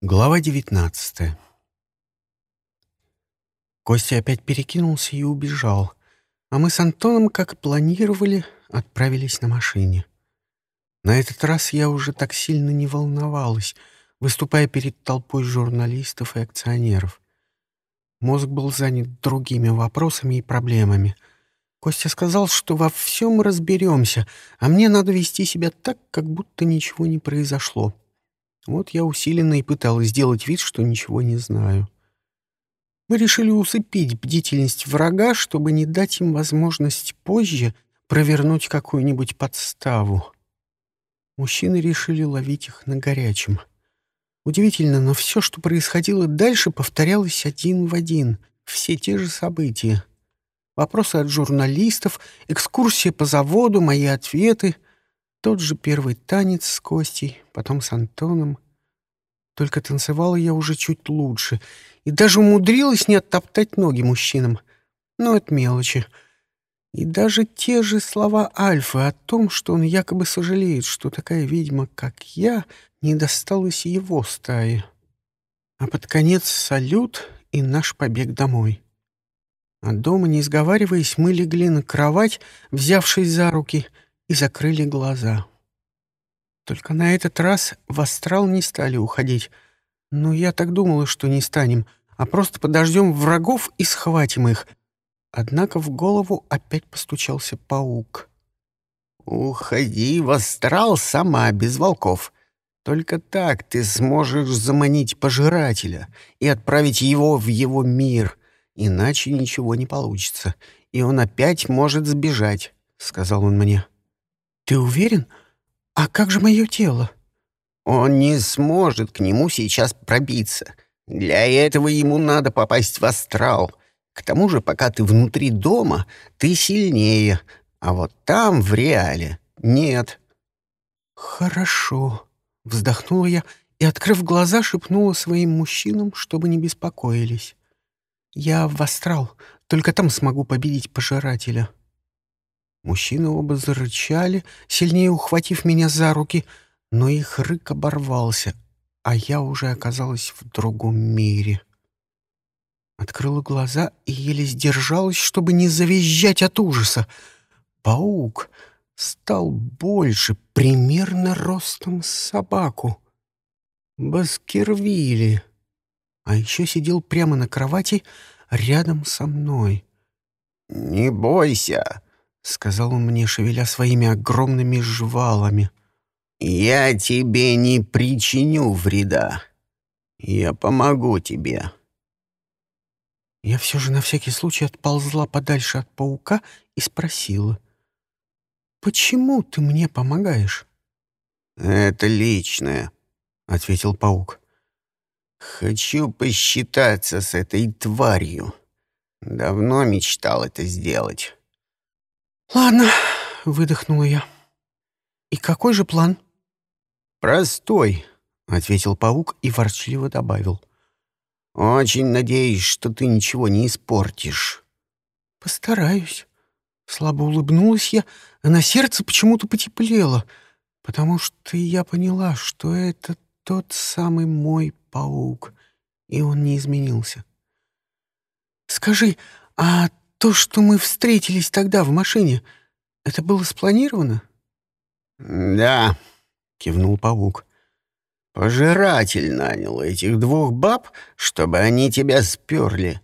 Глава девятнадцатая. Костя опять перекинулся и убежал, а мы с Антоном, как и планировали, отправились на машине. На этот раз я уже так сильно не волновалась, выступая перед толпой журналистов и акционеров. Мозг был занят другими вопросами и проблемами. Костя сказал, что во всем разберемся, а мне надо вести себя так, как будто ничего не произошло. Вот я усиленно и пыталась сделать вид, что ничего не знаю. Мы решили усыпить бдительность врага, чтобы не дать им возможность позже провернуть какую-нибудь подставу. Мужчины решили ловить их на горячем. Удивительно, но все, что происходило дальше, повторялось один в один. Все те же события. Вопросы от журналистов, экскурсия по заводу, мои ответы — тот же первый танец с Костей, потом с Антоном. Только танцевала я уже чуть лучше и даже умудрилась не оттоптать ноги мужчинам. Но это мелочи. И даже те же слова Альфы о том, что он якобы сожалеет, что такая ведьма, как я, не досталась его стае. А под конец салют и наш побег домой. А дома, не сговариваясь, мы легли на кровать, взявшись за руки — и закрыли глаза. Только на этот раз в астрал не стали уходить. Но я так думала, что не станем, а просто подождем врагов и схватим их. Однако в голову опять постучался паук. «Уходи в астрал сама, без волков. Только так ты сможешь заманить пожирателя и отправить его в его мир, иначе ничего не получится, и он опять может сбежать», — сказал он мне. «Ты уверен? А как же мое тело?» «Он не сможет к нему сейчас пробиться. Для этого ему надо попасть в астрал. К тому же, пока ты внутри дома, ты сильнее, а вот там, в реале, нет». «Хорошо», — вздохнула я и, открыв глаза, шепнула своим мужчинам, чтобы не беспокоились. «Я в астрал, только там смогу победить пожирателя». Мужчины оба зарычали, сильнее ухватив меня за руки, но их рык оборвался, а я уже оказалась в другом мире. Открыла глаза и еле сдержалась, чтобы не завизжать от ужаса. Паук стал больше, примерно ростом с собаку. Баскервилли. А еще сидел прямо на кровати рядом со мной. «Не бойся!» — сказал он мне, шевеля своими огромными жвалами. «Я тебе не причиню вреда. Я помогу тебе». Я все же на всякий случай отползла подальше от паука и спросила. «Почему ты мне помогаешь?» «Это личное», — ответил паук. «Хочу посчитаться с этой тварью. Давно мечтал это сделать». «Ладно», — выдохнула я. «И какой же план?» «Простой», — ответил паук и ворчливо добавил. «Очень надеюсь, что ты ничего не испортишь». «Постараюсь». Слабо улыбнулась я, а на сердце почему-то потеплело, потому что я поняла, что это тот самый мой паук, и он не изменился. «Скажи, а то, что мы встретились тогда в машине, это было спланировано? Да, кивнул паук. Пожиратель нанял этих двух баб, чтобы они тебя сперли.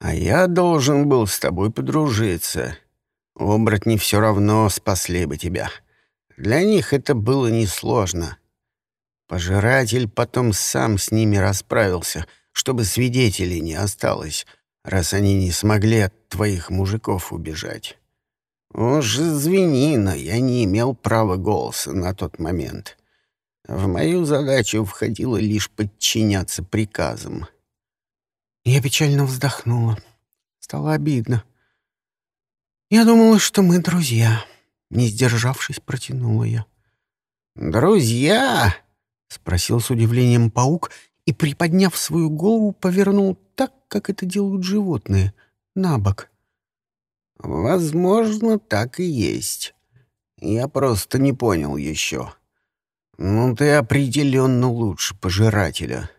А я должен был с тобой подружиться. Оборотни все равно спасли бы тебя. Для них это было несложно. Пожиратель потом сам с ними расправился, чтобы свидетелей не осталось, раз они не смогли от твоих мужиков убежать. Уж извини, но я не имел права голоса на тот момент. В мою задачу входило лишь подчиняться приказам. Я печально вздохнула. Стало обидно. Я думала, что мы друзья. Не сдержавшись, протянула я. «Друзья?» — спросил с удивлением паук и, приподняв свою голову, повернул так, как это делают животные, на бок. «Возможно, так и есть. Я просто не понял еще. Ну, ты определенно лучше пожирателя.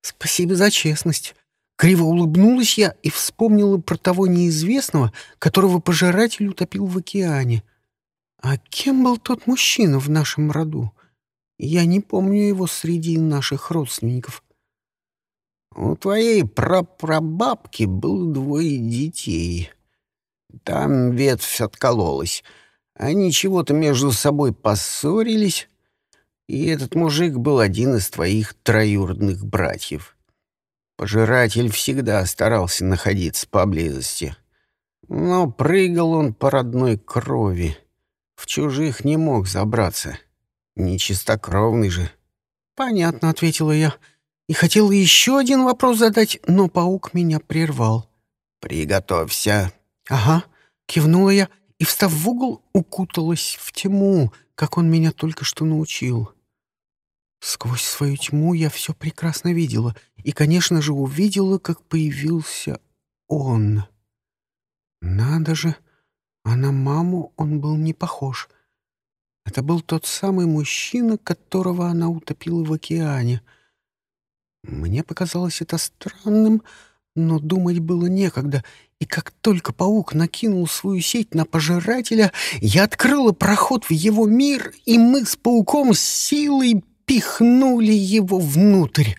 Спасибо за честность. Криво улыбнулась я и вспомнила про того неизвестного, которого пожиратель утопил в океане. А кем был тот мужчина в нашем роду? Я не помню его среди наших родственников. У твоей прапрабабки было двое детей. Там ветвь откололась. Они чего-то между собой поссорились, и этот мужик был один из твоих троюродных братьев. Пожиратель всегда старался находиться поблизости. Но прыгал он по родной крови. В чужих не мог забраться. Нечистокровный же. «Понятно», — ответила я. И хотела еще один вопрос задать, но паук меня прервал. «Приготовься». «Ага», — кивнула я и, встав в угол, укуталась в тьму, как он меня только что научил. Сквозь свою тьму я все прекрасно видела и, конечно же, увидела, как появился он. Надо же, а на маму он был не похож. Это был тот самый мужчина, которого она утопила в океане. Мне показалось это странным, но думать было некогда, и как только паук накинул свою сеть на пожирателя, я открыла проход в его мир, и мы с пауком силой пихнули его внутрь,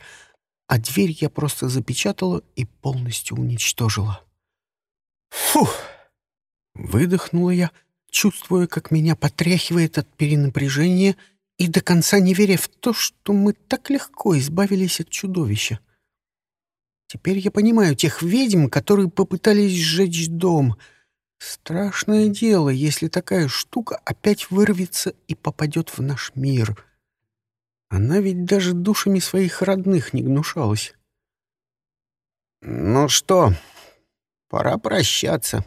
а дверь я просто запечатала и полностью уничтожила. Фух! Выдохнула я, чувствуя, как меня потряхивает от перенапряжения и до конца не веря в то, что мы так легко избавились от чудовища. Теперь я понимаю тех ведьм, которые попытались сжечь дом. Страшное дело, если такая штука опять вырвется и попадет в наш мир — она ведь даже душами своих родных не гнушалась. «Ну что, пора прощаться.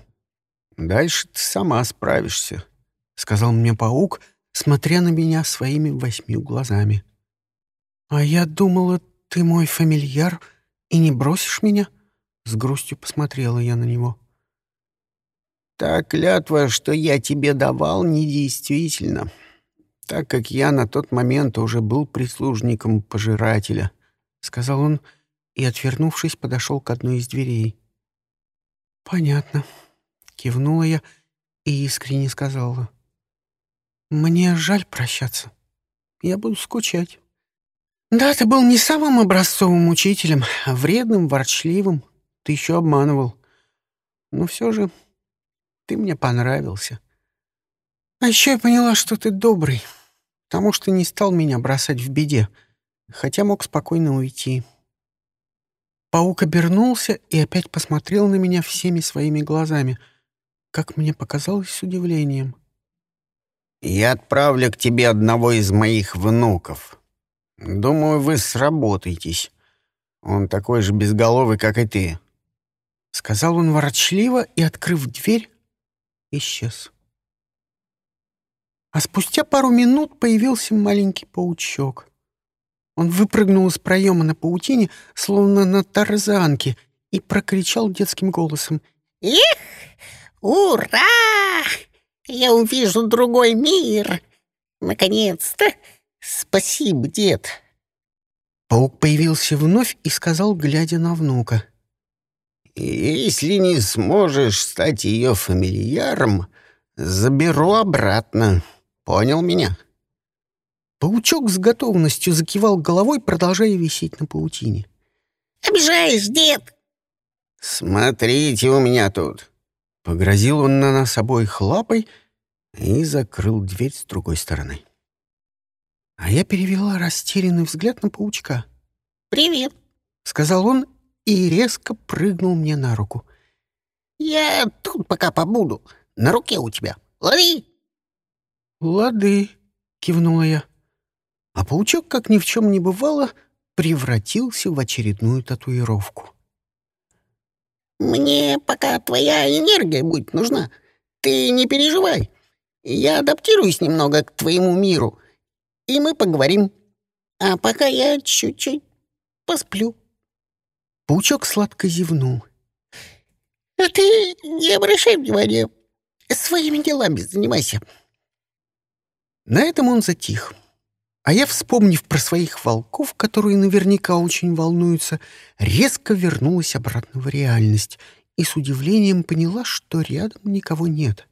Дальше ты сама справишься», — сказал мне паук, смотря на меня своими восьмью глазами. «А я думала, ты мой фамильяр и не бросишь меня?» С грустью посмотрела я на него. «Та клятва, что я тебе давал, недействительна так как я на тот момент уже был прислужником пожирателя», — сказал он и, отвернувшись, подошел к одной из дверей. «Понятно», — кивнула я и искренне сказала. «Мне жаль прощаться. Я буду скучать. Да, ты был не самым образцовым учителем, а вредным, ворчливым. Ты еще обманывал. Но все же ты мне понравился. А еще я поняла, что ты добрый» потому что не стал меня бросать в беде, хотя мог спокойно уйти. Паук обернулся и опять посмотрел на меня всеми своими глазами, как мне показалось с удивлением. «Я отправлю к тебе одного из моих внуков. Думаю, вы сработаетесь. Он такой же безголовый, как и ты», — сказал он ворочливо и, открыв дверь, исчез. А спустя пару минут появился маленький паучок. Он выпрыгнул из проема на паутине, словно на тарзанке, и прокричал детским голосом. «Их! Ура! Я увижу другой мир! Наконец-то! Спасибо, дед!» Паук появился вновь и сказал, глядя на внука. «Если не сможешь стать ее фамильяром, заберу обратно». Понял меня?» Паучок с готовностью закивал головой, продолжая висеть на паутине. «Обижаешь, дед!» «Смотрите у меня тут!» Погрозил он на нас обоих лапой и закрыл дверь с другой стороны. А я перевела растерянный взгляд на паучка. «Привет!» — сказал он и резко прыгнул мне на руку. «Я тут пока побуду. На руке у тебя. Лови!» «Лады», — кивнула я. А паучок, как ни в чем не бывало, превратился в очередную татуировку. «Мне пока твоя энергия будет нужна. Ты не переживай. Я адаптируюсь немного к твоему миру, и мы поговорим. А пока я чуть-чуть посплю». Паучок сладко зевнул. «А ты не обращай внимания. Своими делами занимайся». На этом он затих. А я, вспомнив про своих волков, которые наверняка очень волнуются, резко вернулась обратно в реальность и с удивлением поняла, что рядом никого нет.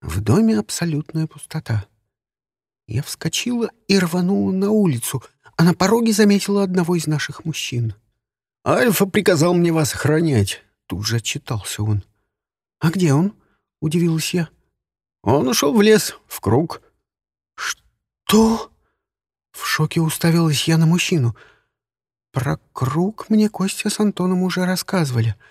В доме абсолютная пустота. Я вскочила и рванула на улицу, а на пороге заметила одного из наших мужчин. «Альфа приказал мне вас охранять», — тут же отчитался он. «А где он?» — удивилась я. «Он ушел в лес, в круг». «Что?» В шоке уставилась я на мужчину. Про круг мне Костя с Антоном уже рассказывали —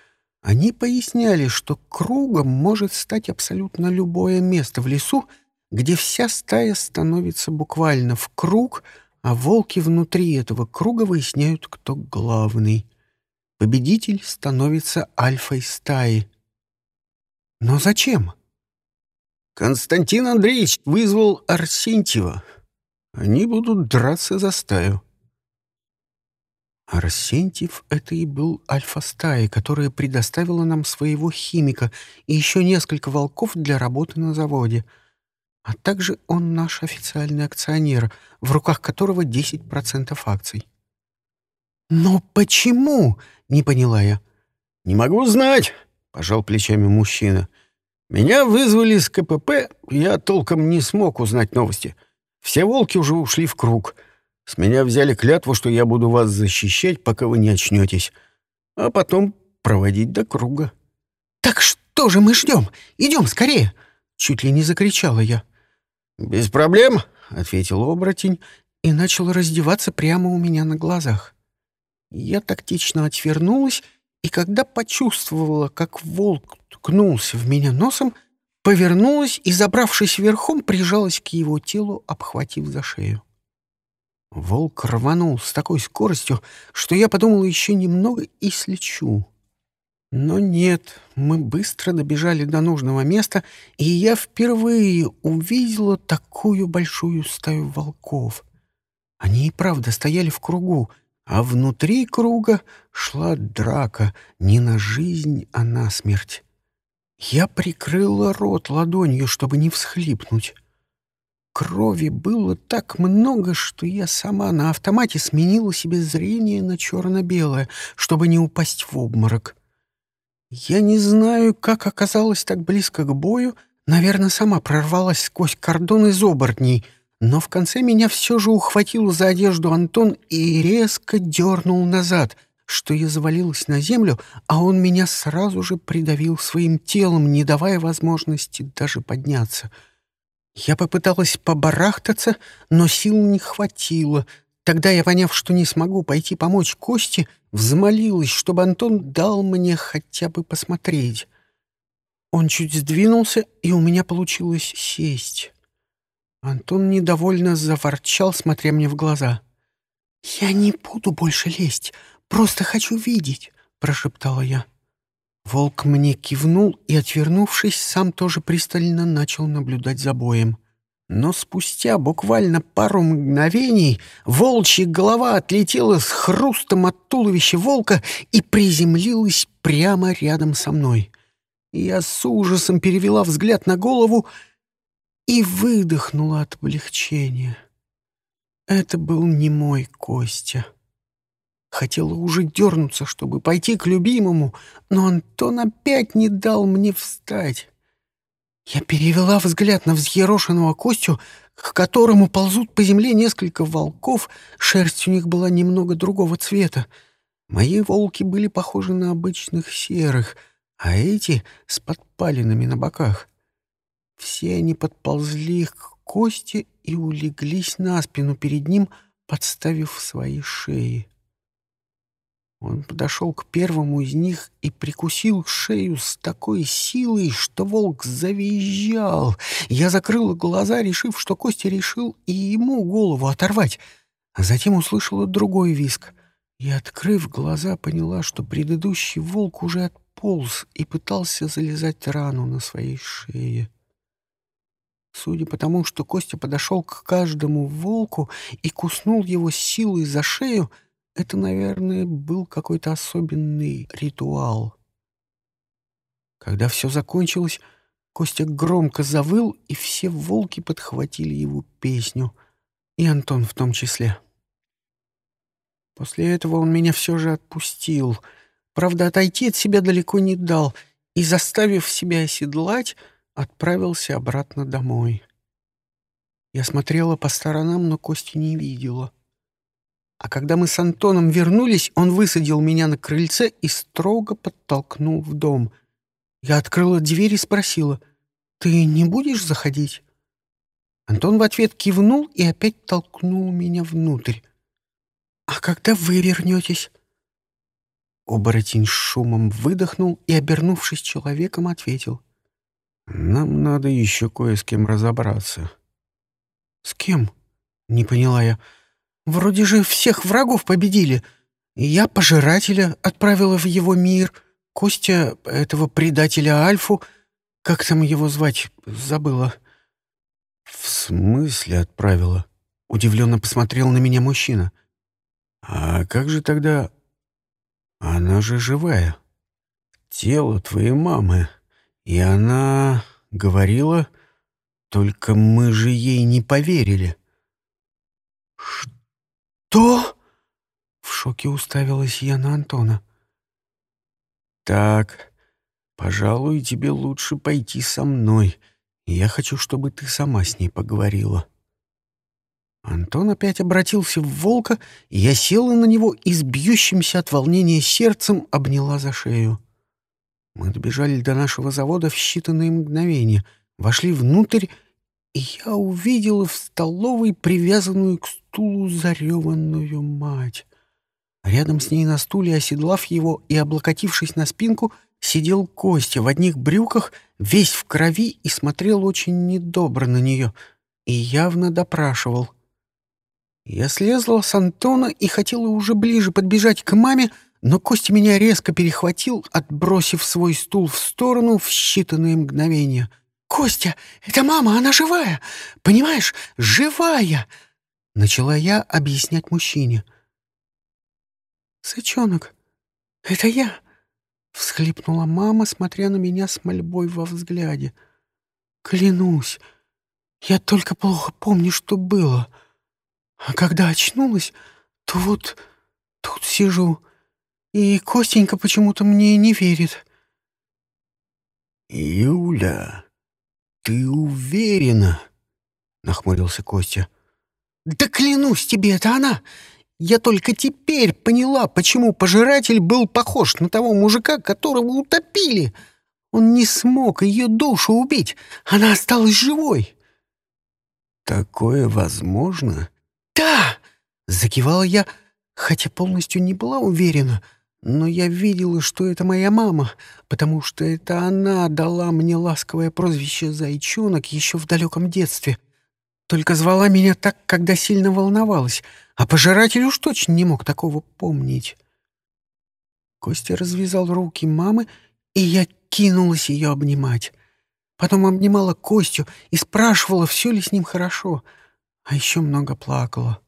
они поясняли, что кругом может стать абсолютно любое место в лесу, где вся стая становится буквально в круг, а волки внутри этого круга выясняют, кто главный. Победитель становится альфой стаи. Но зачем? Константин Андреевич вызвал Арсентьева. Они будут драться за стаю. Арсентьев — это и был альфа-стаи, которая предоставила нам своего химика и еще несколько волков для работы на заводе. А также он наш официальный акционер, в руках которого 10% акций. «Но почему?» — не поняла я. «Не могу знать», — пожал плечами мужчина. «Меня вызвали с КПП, я толком не смог узнать новости. Все волки уже ушли в круг». С меня взяли клятву, что я буду вас защищать, пока вы не очнетесь, а потом проводить до круга». «Так что же мы ждем? Идем скорее!» — чуть ли не закричала я. «Без проблем», — ответил оборотень и начал раздеваться прямо у меня на глазах. Я тактично отвернулась, и когда почувствовала, как волк ткнулся в меня носом, повернулась и, забравшись верхом, прижалась к его телу, обхватив за шею. Волк рванул с такой скоростью, что я подумал еще немного и слечу. Но нет, мы быстро добежали до нужного места, и я впервые увидела такую большую стаю волков. Они и правда стояли в кругу, а внутри круга шла драка не на жизнь, а на смерть. Я прикрыла рот ладонью, чтобы не всхлипнуть. Крови было так много, что я сама на автомате сменила себе зрение на черно-белое, чтобы не упасть в обморок. Я не знаю, как оказалась так близко к бою, наверное, сама прорвалась сквозь кордон из оборотней, но в конце меня все же ухватил за одежду Антон и резко дернул назад, что я завалилась на землю, а он меня сразу же придавил своим телом, не давая возможности даже подняться — я попыталась побарахтаться, но сил не хватило. Тогда я, поняв, что не смогу пойти помочь Косте, взмолилась, чтобы Антон дал мне хотя бы посмотреть. Он чуть сдвинулся, и у меня получилось сесть. Антон недовольно заворчал, смотря мне в глаза. «Я не буду больше лезть, просто хочу видеть», — прошептала я. Волк мне кивнул и, отвернувшись, сам тоже пристально начал наблюдать за боем. Но спустя буквально пару мгновений волчья голова отлетела с хрустом от туловища волка и приземлилась прямо рядом со мной. Я с ужасом перевела взгляд на голову и выдохнула от облегчения. Это был не мой Костя. Хотела уже дернуться, чтобы пойти к любимому, но Антон опять не дал мне встать. Я перевела взгляд на взъерошенного Костю, к которому ползут по земле несколько волков, шерсть у них была немного другого цвета. Мои волки были похожи на обычных серых, а эти — с подпалинами на боках. Все они подползли к Косте и улеглись на спину перед ним, подставив свои шеи. Он подошел к первому из них и прикусил шею с такой силой, что волк завизжал. Я закрыла глаза, решив, что Костя решил и ему голову оторвать, а затем услышала другой виск. И, открыв глаза, поняла, что предыдущий волк уже отполз и пытался залезать рану на своей шее. Судя по тому, что Костя подошел к каждому волку и куснул его силой за шею, — это, наверное, был какой-то особенный ритуал. Когда все закончилось, Костя громко завыл, и все волки подхватили его песню. И Антон в том числе. После этого он меня все же отпустил. Правда, отойти от себя далеко не дал и, заставив себя оседлать, отправился обратно домой. Я смотрела по сторонам, но Кости не видела. А когда мы с Антоном вернулись, он высадил меня на крыльце и строго подтолкнул в дом. Я открыла дверь и спросила, «Ты не будешь заходить?» Антон в ответ кивнул и опять толкнул меня внутрь. «А когда вы вернетесь?» Оборотень шумом выдохнул и, обернувшись человеком, ответил. «Нам надо еще кое с кем разобраться». «С кем?» — не поняла я. «Вроде же всех врагов победили. Я пожирателя отправила в его мир, Костя этого предателя Альфу, как там его звать, забыла». «В смысле отправила?» — удивленно посмотрел на меня мужчина. «А как же тогда...» «Она же живая. Тело твоей мамы. И она говорила, только мы же ей не поверили». «Что?» — в шоке уставилась я на Антона. «Так, пожалуй, тебе лучше пойти со мной. Я хочу, чтобы ты сама с ней поговорила». Антон опять обратился в волка, и я села на него и с бьющимся от волнения сердцем обняла за шею. Мы добежали до нашего завода в считанные мгновения, вошли внутрь, и я увидела в столовой привязанную к стулу зареванную мать. Рядом с ней на стуле, оседлав его и облокотившись на спинку, сидел Костя в одних брюках, весь в крови и смотрел очень недобро на нее, и явно допрашивал. Я слезла с Антона и хотела уже ближе подбежать к маме, но Костя меня резко перехватил, отбросив свой стул в сторону в считанные мгновения. «Костя, это мама, она живая! Понимаешь, живая!» Начала я объяснять мужчине. «Сычонок, это я!» — всхлипнула мама, смотря на меня с мольбой во взгляде. «Клянусь, я только плохо помню, что было». А когда очнулась, то вот тут сижу, и Костенька почему-то мне не верит. «Юля, ты уверена?» — нахмурился Костя. «Да клянусь тебе, это она! Я только теперь поняла, почему пожиратель был похож на того мужика, которого утопили. Он не смог ее душу убить, она осталась живой». «Такое возможно?» «Да!» — закивала я, хотя полностью не была уверена, но я видела, что это моя мама, потому что это она дала мне ласковое прозвище «Зайчонок» еще в далеком детстве. Только звала меня так, когда сильно волновалась, а пожиратель уж точно не мог такого помнить. Костя развязал руки мамы, и я кинулась ее обнимать. Потом обнимала Костю и спрашивала, все ли с ним хорошо — а еще много плакала.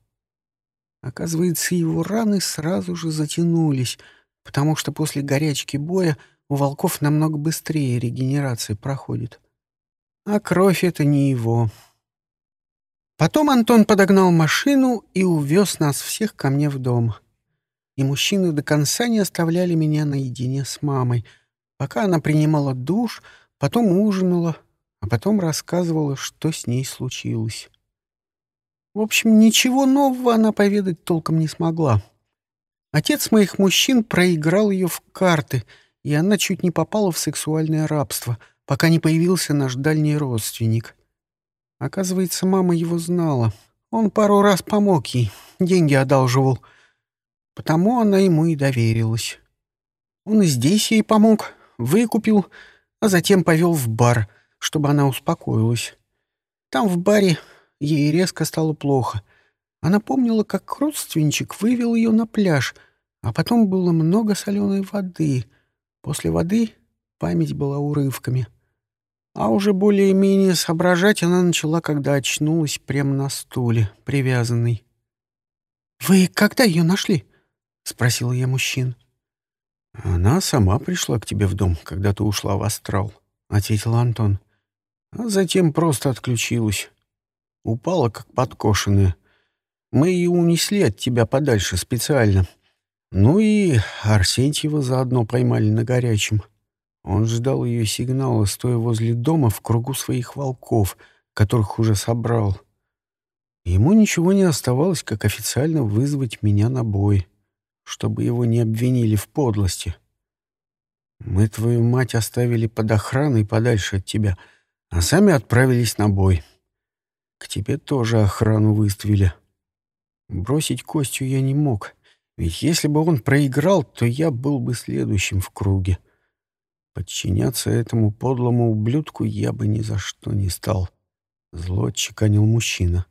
Оказывается, его раны сразу же затянулись, потому что после горячки боя у волков намного быстрее регенерация проходит. А кровь — это не его. Потом Антон подогнал машину и увез нас всех ко мне в дом. И мужчины до конца не оставляли меня наедине с мамой, пока она принимала душ, потом ужинала, а потом рассказывала, что с ней случилось. В общем, ничего нового она поведать толком не смогла. Отец моих мужчин проиграл ее в карты, и она чуть не попала в сексуальное рабство, пока не появился наш дальний родственник. Оказывается, мама его знала. Он пару раз помог ей, деньги одалживал. Потому она ему и доверилась. Он и здесь ей помог, выкупил, а затем повел в бар, чтобы она успокоилась. Там в баре ей резко стало плохо. Она помнила, как родственничек вывел ее на пляж, а потом было много соленой воды. После воды память была урывками. А уже более-менее соображать она начала, когда очнулась прямо на стуле, привязанной. «Вы когда ее нашли?» — спросила я мужчин. «Она сама пришла к тебе в дом, когда ты ушла в астрал», — ответил Антон. «А затем просто отключилась. Упала, как подкошенная. Мы ее унесли от тебя подальше специально. Ну и Арсентьева заодно поймали на горячем. Он ждал ее сигнала, стоя возле дома в кругу своих волков, которых уже собрал. Ему ничего не оставалось, как официально вызвать меня на бой, чтобы его не обвинили в подлости. Мы твою мать оставили под охраной подальше от тебя, а сами отправились на бой. К тебе тоже охрану выставили. Бросить Костю я не мог, ведь если бы он проиграл, то я был бы следующим в круге. Подчиняться этому подлому ублюдку я бы ни за что не стал. Зло отчеканил мужчина.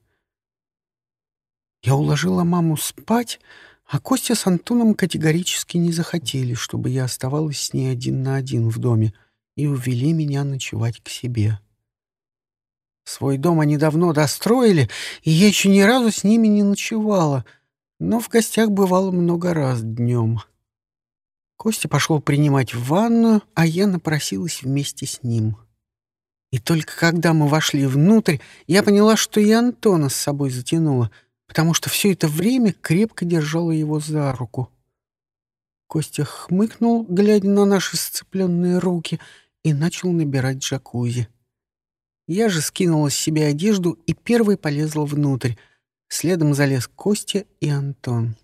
Я уложила маму спать, а Костя с Антоном категорически не захотели, чтобы я оставалась с ней один на один в доме, и увели меня ночевать к себе. Свой дом они давно достроили, и я еще ни разу с ними не ночевала, но в гостях бывало много раз днем. Костя пошел принимать ванну, а я напросилась вместе с ним. И только когда мы вошли внутрь, я поняла, что и Антона с собой затянула, потому что все это время крепко держала его за руку. Костя хмыкнул, глядя на наши сцепленные руки, и начал набирать джакузи. Я же скинула с себя одежду и первой полезла внутрь. Следом залез Костя и Антон.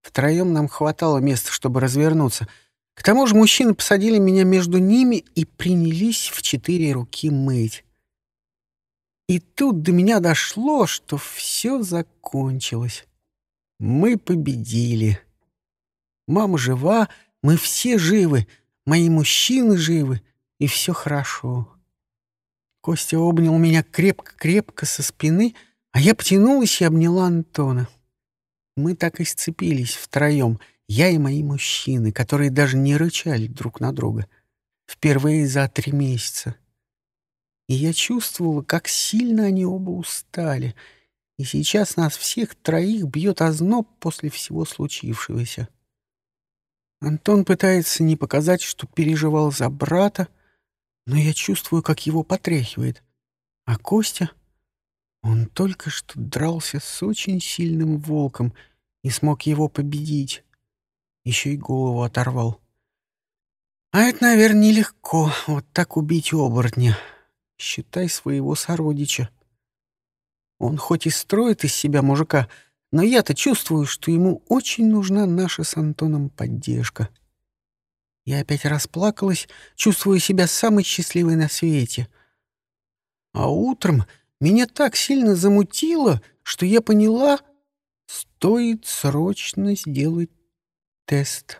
Втроем нам хватало места, чтобы развернуться. К тому же мужчины посадили меня между ними и принялись в четыре руки мыть. И тут до меня дошло, что все закончилось. Мы победили. Мама жива, мы все живы, мои мужчины живы, и все хорошо. Костя обнял меня крепко-крепко со спины, а я потянулась и обняла Антона. Мы так и сцепились втроем, я и мои мужчины, которые даже не рычали друг на друга. Впервые за три месяца. И я чувствовала, как сильно они оба устали. И сейчас нас всех троих бьет озноб после всего случившегося. Антон пытается не показать, что переживал за брата, но я чувствую, как его потряхивает. А Костя... Он только что дрался с очень сильным волком и смог его победить. Еще и голову оторвал. А это, наверное, нелегко, вот так убить оборотня. Считай своего сородича. Он хоть и строит из себя мужика, но я-то чувствую, что ему очень нужна наша с Антоном поддержка. Я опять расплакалась, чувствуя себя самой счастливой на свете. А утром меня так сильно замутило, что я поняла, стоит срочно сделать тест.